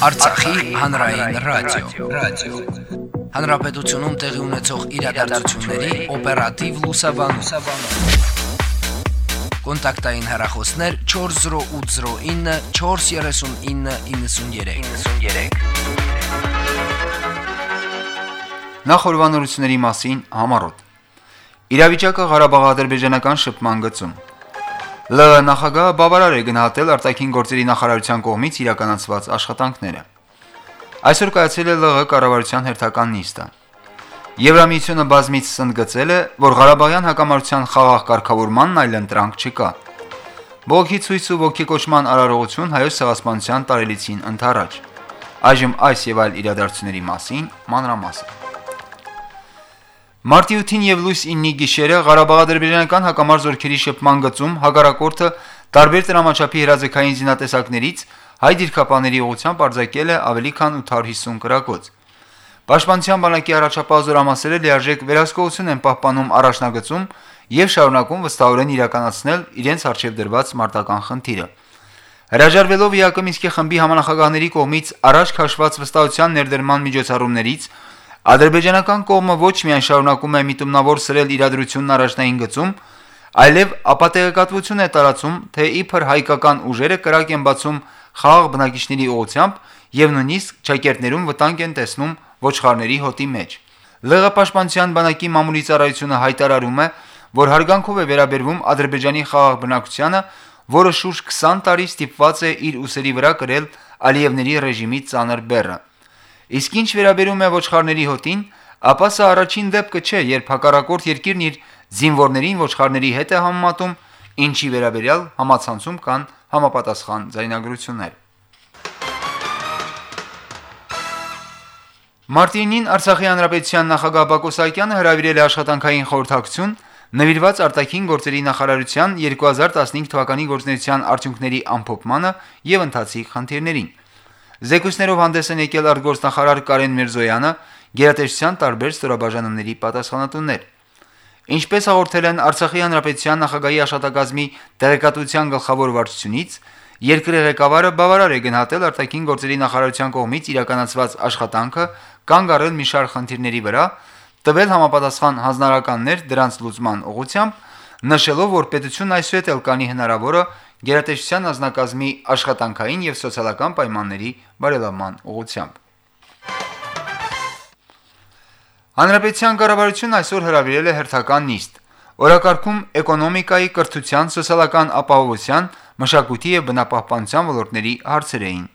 Արցախի հանրային ռադիո, ռադիո։ Հանրապետությունում տեղի ունեցող իրադարձությունների օպերատիվ լուսաբանում։ Կոնտակտային հեռախոսներ 40809 43993։ 93։ Նախորbanությունների մասին համառոտ։ Իրավիճակը Ղարաբաղ-ադրբեջանական շփման գծում։ ԼՂ նախագահը բավարար է գնահատել արտաքին գործերի նախարարության կողմից իրականացված աշխատանքները։ Այսօր կայացել է ԼՂ կառավարության հերթական նիստը։ Եվրամիությունը բազմից ընդգծել է, որ Ղարաբաղյան հակամարտության խաղաղ կարգավորմանն այլընտրանք չկա։ Բողոքի ցույց ու ողջիկոշման արարողություն հայոց ցեղասպանության տարելիցին ընթരാճ։ Այժմ այս եւ այլ իրադարձությունների մասին մանրամասն։ Մարտի 8-ին եւ լույս 9-ի գիշերը Ղարաբաղ-ադրբեջանական հակամարտ զորքերի շփման գծում հագարակորթը տարբեր տրամաչափի հրաձգային զինատեսակներից հայ դիրքապաների ուղությամբ արձակել է ավելի քան 850 կրակոց։ Պաշտպանության բանակի առաջապահ զորամասերը լիարժեք վերահսկողություն են պահպանում առաջնագծում եւ շարունակում վստահորեն իրականացնել իրենց արժեվ դրված մարտական խնդիրը։ Հրաժարվելով ԵԱԿ Մինսկի խմբի համանախագահների կողմից առաջ քաշված վստահության ներդրման միջոցառումներից Ադրբեջանական կողմը ոչ միայն շարունակում է միտումնավոր սրել իրադրությունն առաջնային գծում, այլև ապատեգակատվություն է տարածում, թե իբր հայկական ուժերը կրակ են բացում խաղաղ բնակիչների ուղությամբ եւ նույնիսկ ճակերտներում վտանգ են տեսնում ոչխարների հոտի մեջ։ ԼՂ պաշտպանության բանակի մամուլի ծառայությունը հայտարարում է, որ հարգանքով է վերաբերվում Ադրբեջանի խաղաղ բնակչությանը, որը շուրջ 20 տարի ստիպված է իր ուսերի վրա կրել Ալիևների ռեժիմի ծանր բեռը։ Իսկ ինչ վերաբերում է ոչխարների հոտին, ապա սա առաջին դեպքը չէ, երբ հակառակորդ երկիրն իր զինվորներին ոչխարների հետ է համեմատում, ինչի վերաբերյալ համացանցում կան համապատասխան ձայնագրություններ։ Մարտինին Արցախի հանրապետության նախագահ Բակո Սահակյանը հրավիրել է աշխատանքային խորհրդակցություն նվիրված արտաքին գործերի նախարարության 2015 թվականի գործնեության արդյունքների ամփոփմանը եւ ընթացիկ խնդիրներին։ Զեկույցներով հանդես են եկել արտգործնախարար Կարեն Միրզոյանը, գերատեսչության տարբեր ստորաբաժանումների պատասխանատուներ։ Ինչպես հաղորդել են Արցախի հանրապետության նախագահի աշտակազմի տեղեկատվության գլխավոր վարչությունից, երկրի ղեկավարը բավարար է գնահատել արտաքին գործերի նախարարության կողմից իրականացված աշխատանքը, կանգ առել մի շարք խնդիրների վրա, տվել համապատասխան հանձնարարականներ դրանց լուծման ուղղությամբ, նշելով, որ պետությունն այսուհետ էլ կանի հնարավորը գերատեսչության ազնագազմի աշխատանքային եւ սոցիալական պայմանների բարելավման ուղղությամբ։ Հանրապետության կառավարությունն այսօր հրավիրել է հերթական նիստ։ Օրակարգում էկոնոմիկայի, կրթության, սոցիալական ապահովության, մշակույթի եւ բնապահպանության ոլորտների հարցեր էին։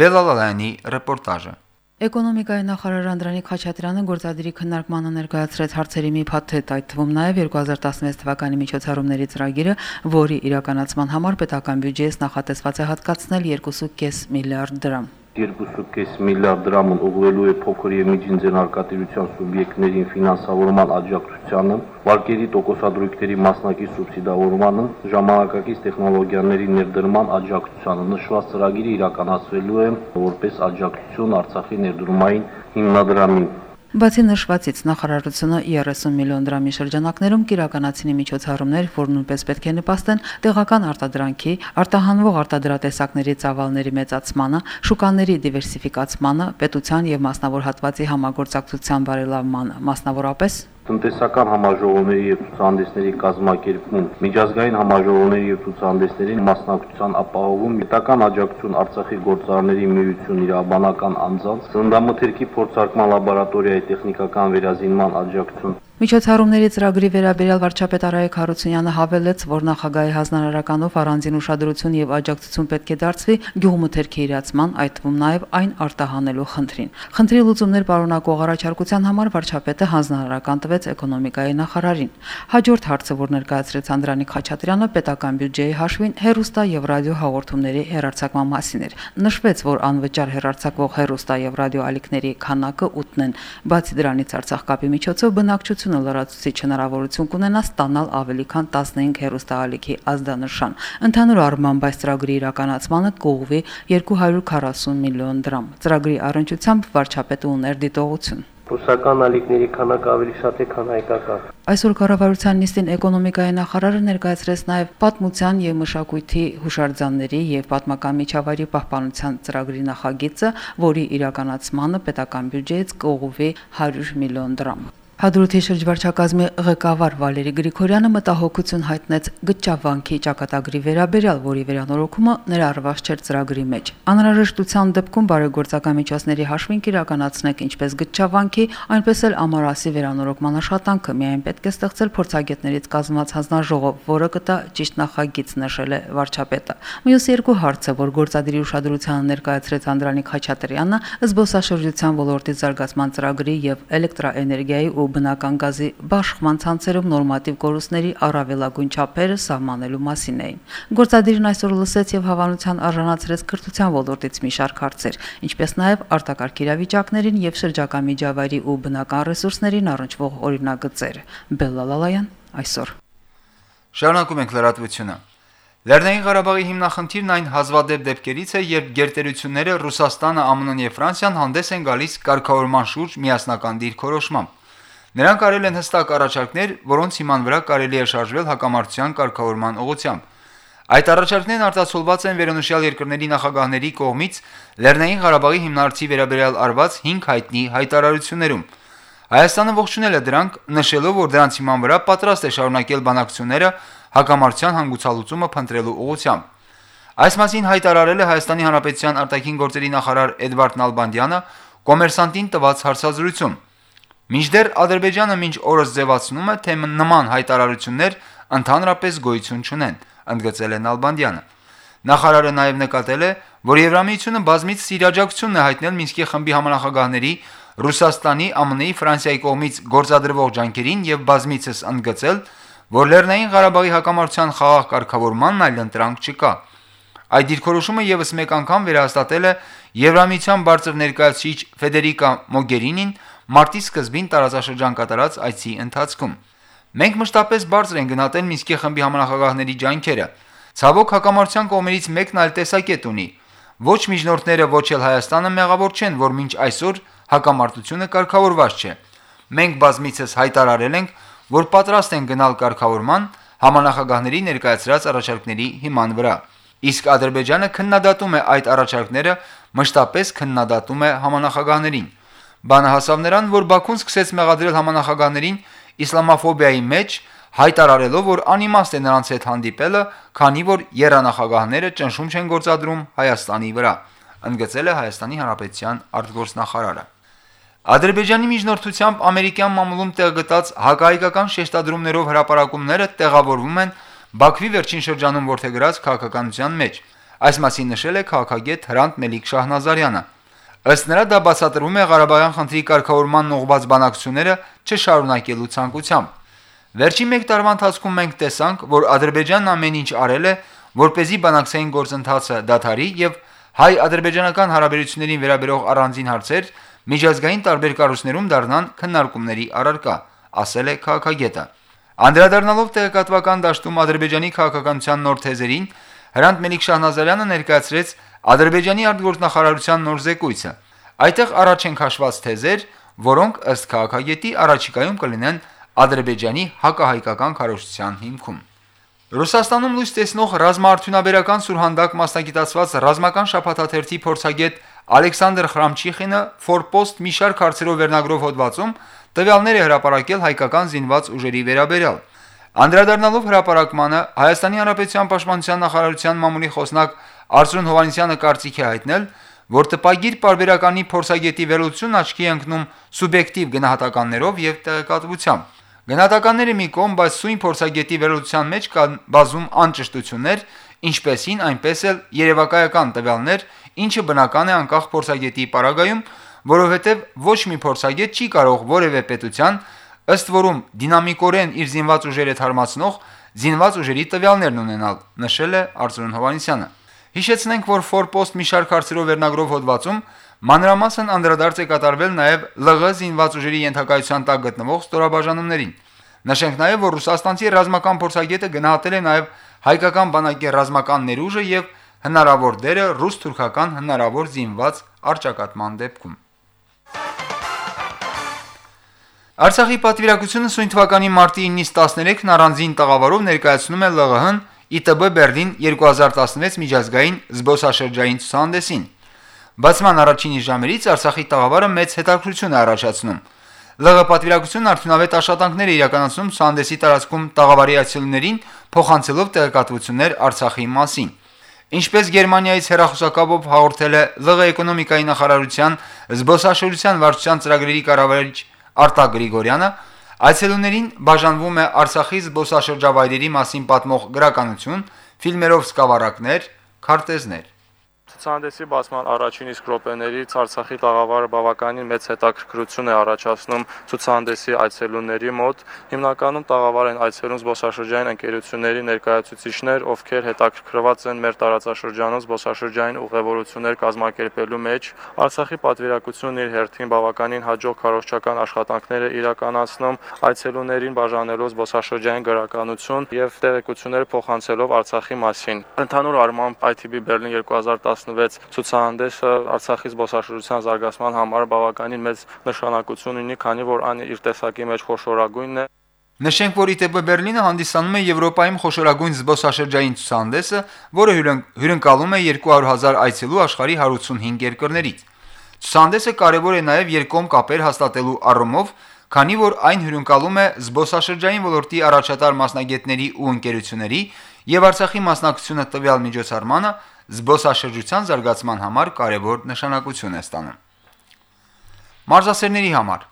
Բելալալյանի ռեպորտաժը։ Էկոնոմիկայի նախարար Անդրանիկ Խաչատրյանը գործադիրի քննարկմանը ներկայացրեց հարցերի մի փաթեթ, այդ թվում նաև 2016 թվականի միջոցառումների ծրագիրը, որի իրականացման համար պետական բյուջեից նախատեսված է հատկացնել 2.5 միլիարդ դրամ։ 2.5 միլիարդ դրամն ուղղվելու է փոքր եւ միջին ձեռնարկատիրության սուբյեկտներին ֆինանսավորման աջակցությանը, վարկերի տոկոսադրույքների մասնակից սուբսիդավորմանը, ժամանակակից տեխնոլոգիաների ներդրման աջակցությանը։ Նշված ծրագիրը իրականացվելու է որպես աջակցություն Արցախի ներդրումային հիմնադրամին։ Բացի նշվածից նախարարությունը 30 միլիոն դրամի շրջանակներում կիրականացնի միջոցառումներ, որ նույնպես պետք է նպաստեն տեղական արտադրանքի, արտահանվող արտադրատեսակների ծավալների մեծացմանը, շուկաների դիվերսիֆիկացմանը, պետության եւ մասնավոր հատվածի համագործակցության բարելավմանը, մասնավորապես տնտեսական համաժողովների եւ ցուցահանդեսների կազմակերպում, միջազգային համաժողովների եւ ցուցահանդեսների մասնակցության ապահովում, պետական աջակցություն Արցախի գործարարների միություն իրավաբանական անձանց, ծննդամթերքի փորձարկման լաբորատորիայի տեխնիկական վերազինման աջակցություն Միջոցառումների ծրագրի վերաբերյալ վարչապետ Արայք Հարությունյանը հավելեց, որ նախագահի հանրարարականով առանձին ուշադրություն եւ աջակցություն պետք է դարձվի գյուղմթերքի իրացման, այդ թվում նաեւ այն արտահանելու խնդրին։ Խնդրի լուծումներ պարունակող առաջարկության համար վարչապետը հանրարարական տվեց էկոնոմիկայի նախարարին։ Հաջորդ հարցը, որ ներկայացրեց Անդրանիկ Խաչատրյանը, պետական բյուջեի հաշվին հերոստա եւ ռադիո հաղորդումների հերարցակման մասին էր։ Նշվեց, որ անվճար հերարցակվող հերոստա եւ ռադիո ալիքների քանակը 8-ն են։ Բացի դրանից Արցախ կապի միջոցով բնակչություն Հանրապետությունը լրացուցիչ հնարավորություն կունենա ստանալ ավելի քան 15 հերոստահալիքի ազդանշան։ Ընդհանուր առմամբ այս ծրագրի իրականացմանը կողվի 240 միլիոն դրամ։ Ծրագրի առընչությամբ վարչապետը ուներ դիտողություն։ Ռուսական ալիքների քանակը ավելի շատ է, քան հայկական։ Այսօր կառավարության նիստին էկոնոմիկայի նախարարը ներկայացրեց նաև պատմության եւ մշակույթի հուշարձանների եւ պատմական միջավայրի պահպանության ծրագրի նախագիծը, որի իրականացմանը պետական բյուջեից կողովի 100 միլիոն դրամ։ Հադրութի շրջվարչակազմի ղեկավար Վալերի Գրիգորյանը մտահոգություն հայտնեց Գճավանքի ճակատագրի վերաբերյալ, որի վերանորոգումը ներառված չէր ծրագրի մեջ։ Անհրաժեշտության դեպքում բարեգործական միջոցների հաշվին կիրականացնեք ինչպես Գճավանքի, այնպես էլ Ամարասի վերանորոգման աշխատանքը միայն պետք է ստեղծել փորձագետներից կազմված հանձնաժողով, որը կտա ճիշտ նախագիծ նշել է վարչապետը։ Մյուս երկու հարցը, որ գործադիրի ուշադրությանը ներկայացրեց Անդրանիկ Խաչատրյանը, զբոսաշրջության ոլորտի զարգացման ծրագրի եւ էլեկտրաէներգիայի ու ու բնական գազի բաշխման ցանցերում նորմատիվ կորուստների առավելագույն չափերը սահմանելու մասին էին։ Գործադիրն այսօր լսեց եւ հավանության արժանացրեց կրթության ոլորտից մի շարք հարցեր, ինչպես նաեւ արտակարգ իրավիճակներին եւ շրջակա միջավայրի ու բնական ռեսուրսներին առնչվող օրինագծեր։ Բելլալալայան այսօր Շարունակում ենք լրատվությունը։ Լեռնային Ղարաբաղի հիմնախնդիրն այն հազվադեպ դեպքերից է, երբ գերտերությունները Ռուսաստանը, ԱՄՆ-ն եւ Ֆրանսիան հանդես են գալիս կարգավորման շուրջ միասնական դիրքորոշմամբ։ Նրանք արել են հստակ առաջարկներ, որոնց հիման վրա կարելի է շարժվել հակամարտության կարգավորման ուղղությամբ։ Այդ առաջարկներն արտացոլված են վերոնշյալ երկրների նախագահների կողմից Լեռնային Ղարաբաղի հիմնարկցի վերաբերյալ արված 5 հայտնի հայտարարություններում։ Հայաստանը ողջունել է դրանք, նշելով, որ դրանց հիման վրա պատրաստ է շարունակել բանակցությունները հակամարտության հանգուցալուծումը փնտրելու ուղղությամբ։ Այս մասին հայտարարել է Հայաստանի Հանրապետության արտաքին գործերի նախարար Էդվարդ Նալբանդյանը կոմերսանտին տված հարցազրույցում։ Մինչդեռ Ադրբեջանը մինչ օրս ձևացնում է, թե նման հայտարարություններ ընդհանրապես գոյություն չունեն, ընդգծել է Նալբանդյանը։ Նախարարը նաև նկատել է, որ Եվրամիությունը բազմից իրաջակցությունն է հայտնել Մինսկի խմբի համանախագահների Ռուսաստանի, ԱՄՆ-ի, Ֆրանսիայի կողմից գործադրվող ջանքերին եւ բազմիցս ընդգծել, որ Լեռնային Ղարաբաղի հակամարտության խաղաղ կարգավորմանն այլ ընտրանք չկա։ Այդ դիրքորոշումը եւս մեկ անգամ վերահաստատել է Եվրամիության բարձր ներկայացուցիչ Ֆեդերիկա Մոգերինին, մարտի սկզբին տարածաշրջան կատարած այցի ընթացքում։ Մենք մշտապես բարձր են գնահատել Մինսկի խմբի համանախագահների ջանքերը։ Ցավոք հակամարտության կողմերից մեկն այլ տեսակետ ունի։ Ոչ միջնորդները, ոչ էլ Հայաստանը մեղավոր չեն, որ մինչ այսօր հակամարտությունը կարգավորված չէ։ Մենք բազմիցս հայտարարել ենք, որ պատրաստ են գնալ կարգավորման համանախագահների ներկայացրած առաջարկների հիման վրա։ Իսկ Ադրբեջանը քննադատում է այդ առաջարկները, մշտապես քննադատում է համանախագահներին։ Բանը հասավ նրան, որ Բաքուն սկսեց մեղադրել համանախագահներին իսլամաֆոբիայի մեջ, հայտարարելով, որ անիմաստ է նրանց հետ հանդիպելը, քանի որ երանախագահները ճնշում չեն գործադրում Հայաստանի վրա, ընդգծել է Հայաստանի Հանրապետության արտգործնախարարը։ Ադրբեջանի միջնորդությամբ ամերիկյան մամուլում տեղ գտած հակահայկական շեշտադրումներով հրաապարակումները տեղավորվում են Բաքվի վերջին շրջանում ворթեգրած քաղաքականության մեջ։ Այս մասին նշել է քաղաքագետ Հրանտ Մելիք Շահնազարյանը։ Ըստ նրա դա բացատրում է Ղարաբաղյան խնդրի կարգավորման ուղղված բանակցությունները չշարունակելու ցանկությամբ։ Վերջին 1 տարվա ընթացքում մենք տեսանք, որ Ադրբեջանն ամեն ինչ արել է, որ เป զի բանակցային գործընթացը դադարի եւ հայ-ադրբեջանական հարաբերություններին վերաբերող առանձին հարցեր միջազգային տարբեր կառույցներում դառնան քննարկումների առարկա, ասել է քաղաքագետը։ Անդրադառնալով տեղեկատվական դաշտում Ադրբեջանի քաղաքականության նոր թեզերին, Հրանտ Մելիք Շահնազարյանը ներկայացրեց Ադրբեջանի արտգործնախարարության նոր զեկույցը։ Այդտեղ առաջ են քաշված թեզեր, որոնք ըստ քաղաքագետի առաջիկայում կլինեն Ադրբեջանի հակահայկական քարոշչության հիմքում։ Ռուսաստանում լույս տեսնող ռազմաարդյունաբերական սուրհանդակ մասնագիտացված ռազմական շփաթաթերթի փորձագետ Ալեքսանդր Խրամչիխինը Ֆորպոստ մի շարք հարցերով վերնագրով հոդվածում տվյալներ է հրապարակել հայկական զինված ուժերի վերաբերյալ։ Անդրադառնալով հրապարակմանը Հայաստանի Հանրապետության Պաշտպանության նախարարության մամուլի խոսնակ Արծրուն Հովանեսյանը կարծիք է հայտնել, որ տպագիր պարբերականի փորձագետի վերլուծությունն աչքի ընկնում սուբյեկտիվ գնահատականներով եւ տեղեկատվությամբ։ Գնահատականները մի կողմ, բայց սույն փորձագետի վերլուծության մեջ կան բազում անճշտություններ, ինչպեսին այնպես էլ երևակայական տվյալներ, ինչը բնական է անկախ փորձագետի պարագայում, որովհետև ոչ մի փորձագետ չի կարող որևէ պետության ըստ որում դինամիկորեն իր զինված ուժերը թարմացնող զինված ուժերի տվյալներն ունենալ, նշել է Արծրուն Հովանեսյանը։ Հիշեցնենք, որ Ֆորպոստ մի շարք հարցերով վերնագրով հոդվածում մանրամասն անդրադարձ է կատարվել նաև ԼՂ զինված ուժերի ենթակայության տակ գտնվող ստորաբաժանումներին։ Նշենք նաև, որ ռուսաստանցի ռազմական փորձագետը գնահատել է նաև հայկական բանակի ռազմական ներուժը եւ հնարավոր դերը ռուս-թուրքական հնարավոր զինված արճակատման դեպքում։ Արցախի պատվիրակությունը սույն թվականի մարտի 9-ից 13-ն առանձին տաղավարով ներկայացնում է ԼՂՀ-ն ԻՏԲ Բերլին 2016 միջազգային զբոսաշրջային ցուցահանդեսին։ Բացման առաջին ժամերից Արցախի տաղավարը մեծ հետաքրքրություն է առաջացնում։ ԼՂ պատվիրակությունն արդյունավետ աշխատանքներ է իրականացնում ցուցահանդեսի տարածքում տաղավարի այցելուներին փոխանցելով տեղեկատվություններ Արցախի մասին։ Ինչպես Գերմանիայից հերախոսակապով հաղորդել է ԼՂ էկոնոմիկայի նախարարության զբոսաշրջության վարչության ծրագրերի կառավարիչ Արտակ Գրիգորյանը, այցելուներին բաժանվում է Արցախի զբոսաշրջավայրերի մասին պատմող գրականություն, ֆիլմերով սկավառակներ, քարտեզներ։ Ցուցահանդեսի բացման առաջին իսկ րոպեներից Արցախի տաղավարը բավականին մեծ հետաքրքրություն է առաջացնում ցուցահանդեսի այցելուների մոտ։ Հիմնականում տաղավար են այցելում զբոսաշրջային ընկերությունների ներկայացուցիչներ, ովքեր հետաքրքրված են մեր տարածաշրջանում զբոսաշրջային ուղևորություններ կազմակերպելու մեջ։ Արցախի պատվիրակությունն իր հերթին բավականին հաջող քարոշչական աշխատանքներ է իրականացնում այցելուներին բաժանելով զբոսաշրջային գրականություն եւ տեղեկություններ փոխանցելով Արցախի մասին։ Ընդհանուր առմամբ ITB Berlin 2010 2016 ցուցահանդեսը Արցախի զբոսաշրջության զարգացման համար բավականին մեծ նշանակություն ունի, քանի որ այն իր տեսակի մեջ խոշորագույնն է։ Նշենք, որ ԻՏԲ Բերլինը հանդիսանում է Եվրոպայում խոշորագույն զբոսաշրջային ցուցահանդեսը, որը հյուրընկալում է 200.000 այցելու աշխարհի 185 երկրներից։ Ցուցահանդեսը կարևոր է նաև երկկողմ կապեր հաստատելու առումով, քանի որ այն հյուրընկալում է զբոսաշրջային ոլորտի առաջատար մասնագետների ու ընկերությունների եւ Արցախի մասնակցությունը տվյալ միջոցառմանը զբոսաշրջության զարգացման համար կարևոր նշանակություն է ստանում։ Մարզասերների համար.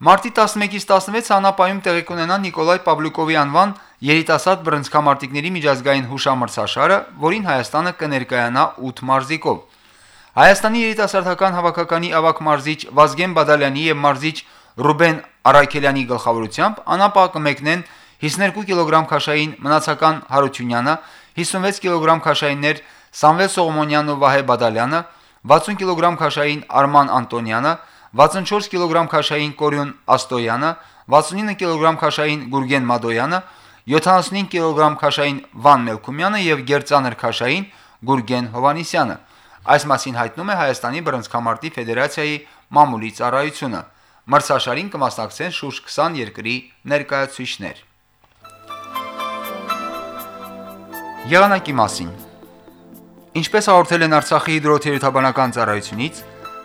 Մարտի 11-ից 16 անապայում տեղի կունենա Նիկոլայ Պավլուկովի անվան երիտասարդ բռնցքամարտիկների միջազգային հուշամրցաշարը, որին Հայաստանը կներկայանա 8 մարզիկով։ Հայաստանի երիտասարդական հավաքականի ավակ մարզիչ Վազգեն Բադալյանի եւ մարզիչ Ռուբեն Արաքելյանի գլխավորությամբ անապա կմեկնեն 52 կիլոգրամ քաշային մնացական Հարությունյանը, 56 կիլոգրամ քաշայիններ Սամվել Սողոմոնյանն ու Վահե Բադալյանը, 60 կիլոգրամ քաշային Արման Անտոնյանը, 64 կիլոգրամ քաշային Կորյուն Աստոյանը, 69 կիլոգրամ քաշային Գուրգեն Մադոյանը, 75 կիլոգրամ քաշային Վան Մելքումյանը եւ Գերծանր քաշային Գուրգեն Հովանիսյանը։ Այս մասին հայտնում է Հայաստանի բռնցքամարտի ֆեդերացիայի մամուլի ծառայությունը։ Մրցաշարին կմասնակցեն շուրջ 20 երկրի ներկայացուցիչներ։ Եղանակի մասին Ինչպես հաղորդել են Արցախի հիդրոթերապևտաբանական ծառայությունից,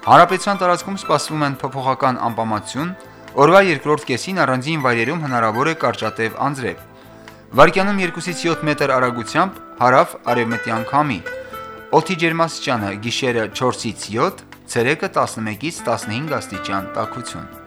հարաբեցյան տարածքում սպասվում են փոփոխական անպամատություն, օրվա երկրորդ կեսին առանձին վայրերում հնարավոր է կարճատև անձրև։ Վարկյանում 2-ից 7 մետր արագությամբ հարավ արևմտյան քամի։ Օդի ջերմաստիճանը՝ գիշերը 4-ից 7, ցերեկը 11-ից 15 աստիճան տաքություն։